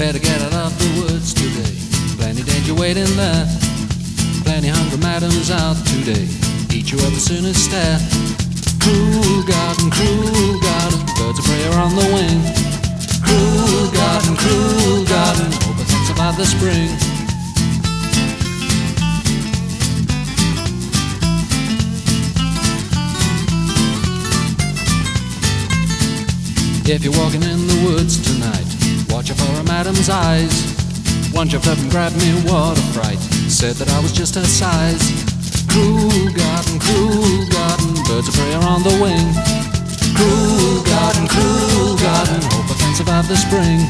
Better get out of the woods today. Plenty danger waiting there. Plenty hungry madams out today. Eat you up as soon as stare. Cruel garden, cruel garden. Birds of prey are on the wing. Cruel garden, cruel garden. Hope I think about the spring. If you're walking in the woods tonight, watch out for a madam's eyes. One jumped up and grabbed me, what a fright. Said that I was just her size. Cruel garden, cruel garden, birds of prey are on the wing. Cruel garden, cruel garden, hope I can survive the spring.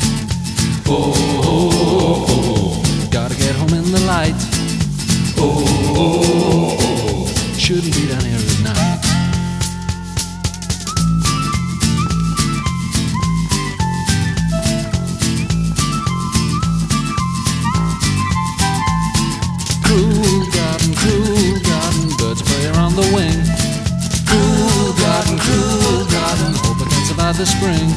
Oh, oh, oh, oh. The spring.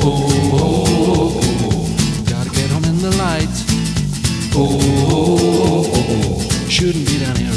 Oh, oh, oh, oh, gotta get home in the light. Oh, oh, oh, oh, shouldn't be down here